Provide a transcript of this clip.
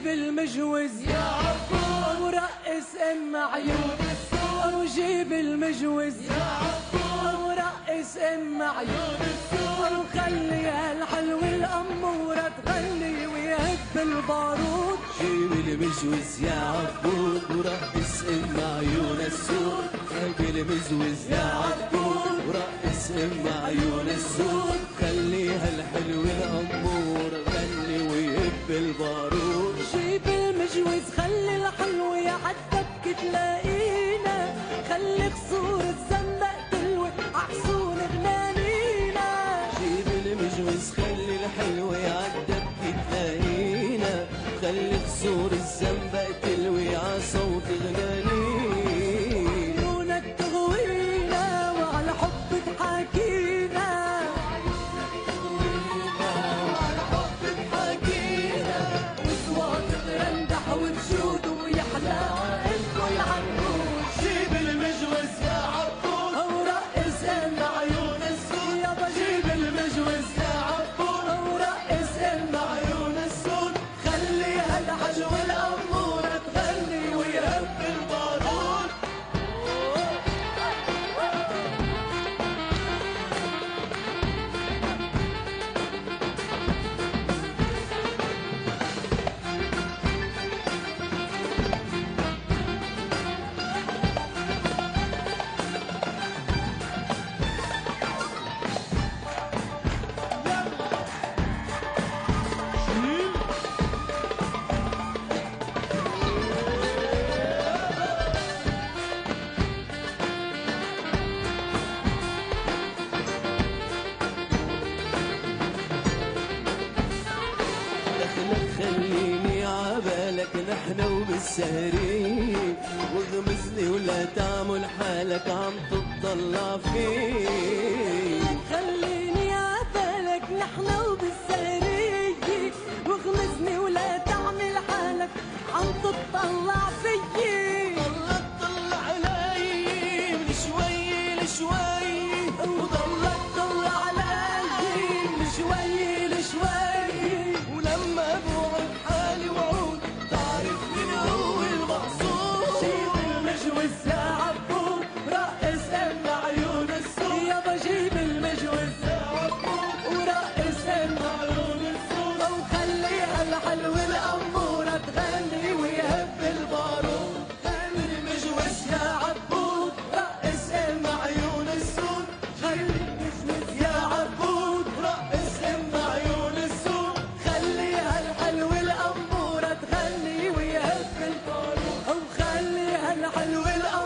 جيب المجوز يا عبود ورقص أم عيون السود. جيب المجوز يا عبود ورقص أم عيون السود. وخلي هالحلوة الأمورة تغني ويهب البارود جيب المجوز يا عبود. ورقص أم عيون السود. جيب المجوز يا عبود. ورقص أم عيون السود. خلي هالحلوة الأمورة تغني ويهب البارود جيب المجوز خلي الحلو يعدك تلاقينا. خلي قصور نحن وبالسهرين واغمزني ولا تعمل حالك عم تطلع فيه خليني عبالك نحن وبالسهرية واغمزني ولا تعمل حالك عم تطلع فيي طلع طلع علي من شوي اللحن والأرض